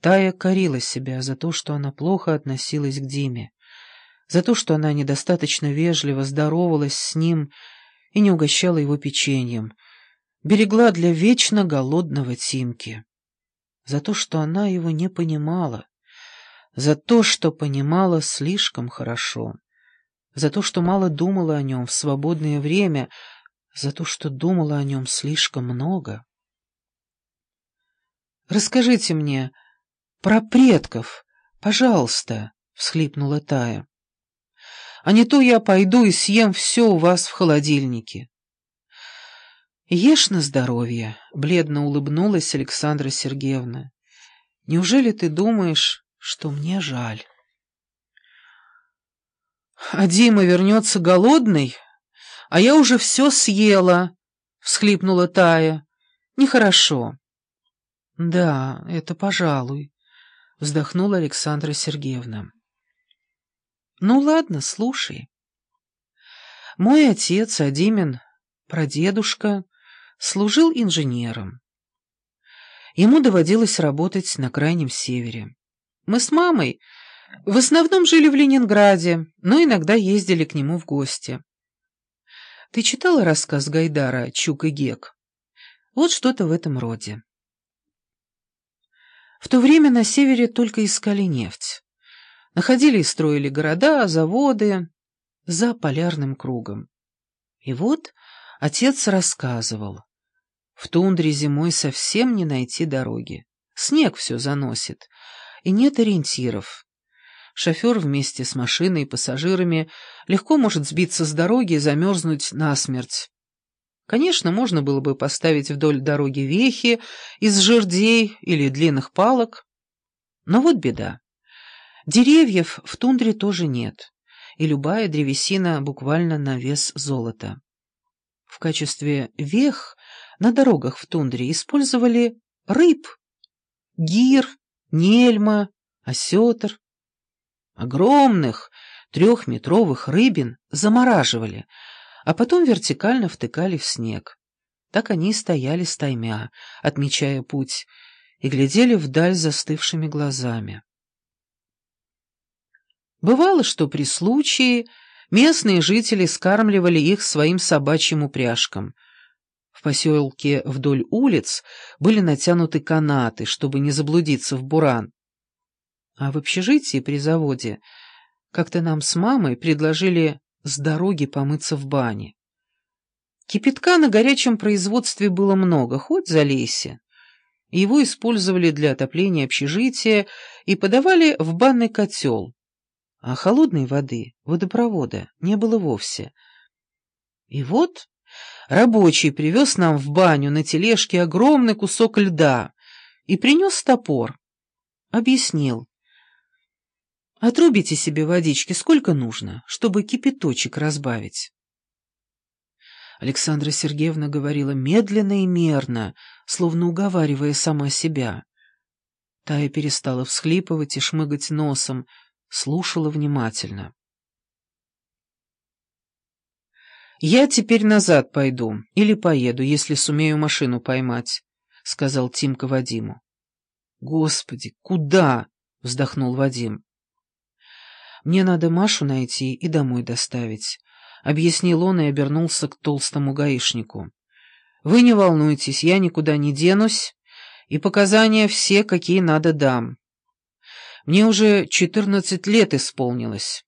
Тая корила себя за то, что она плохо относилась к Диме, за то, что она недостаточно вежливо здоровалась с ним и не угощала его печеньем, берегла для вечно голодного Тимки, за то, что она его не понимала, за то, что понимала слишком хорошо, за то, что мало думала о нем в свободное время, за то, что думала о нем слишком много. «Расскажите мне про предков, пожалуйста», — всхлипнула Тая. «А не то я пойду и съем все у вас в холодильнике». «Ешь на здоровье», — бледно улыбнулась Александра Сергеевна. «Неужели ты думаешь, что мне жаль?» «А Дима вернется голодный, а я уже все съела», — всхлипнула Тая. «Нехорошо». «Да, это пожалуй», — вздохнула Александра Сергеевна. «Ну ладно, слушай. Мой отец, Адимин, прадедушка, служил инженером. Ему доводилось работать на Крайнем Севере. Мы с мамой в основном жили в Ленинграде, но иногда ездили к нему в гости. Ты читала рассказ Гайдара «Чук и Гек»? Вот что-то в этом роде. В то время на севере только искали нефть. Находили и строили города, заводы за полярным кругом. И вот отец рассказывал. В тундре зимой совсем не найти дороги. Снег все заносит, и нет ориентиров. Шофер вместе с машиной и пассажирами легко может сбиться с дороги и замерзнуть насмерть. Конечно, можно было бы поставить вдоль дороги вехи из жердей или длинных палок. Но вот беда. Деревьев в тундре тоже нет, и любая древесина буквально на вес золота. В качестве вех на дорогах в тундре использовали рыб, гир, нельма, осетр. Огромных трехметровых рыбин замораживали, а потом вертикально втыкали в снег. Так они и стояли стаймя, отмечая путь, и глядели вдаль застывшими глазами. Бывало, что при случае местные жители скармливали их своим собачьим упряжкам — в поселке вдоль улиц были натянуты канаты, чтобы не заблудиться в буран. А в общежитии при заводе как-то нам с мамой предложили с дороги помыться в бане. Кипятка на горячем производстве было много, хоть залейся. Его использовали для отопления общежития и подавали в банный котел. А холодной воды, водопровода, не было вовсе. И вот Рабочий привез нам в баню на тележке огромный кусок льда и принес топор. Объяснил. Отрубите себе водички сколько нужно, чтобы кипяточек разбавить. Александра Сергеевна говорила медленно и мерно, словно уговаривая сама себя. Тая перестала всхлипывать и шмыгать носом, слушала внимательно. «Я теперь назад пойду, или поеду, если сумею машину поймать», — сказал Тимка Вадиму. «Господи, куда?» — вздохнул Вадим. «Мне надо Машу найти и домой доставить», — объяснил он и обернулся к толстому гаишнику. «Вы не волнуйтесь, я никуда не денусь, и показания все, какие надо, дам. Мне уже четырнадцать лет исполнилось».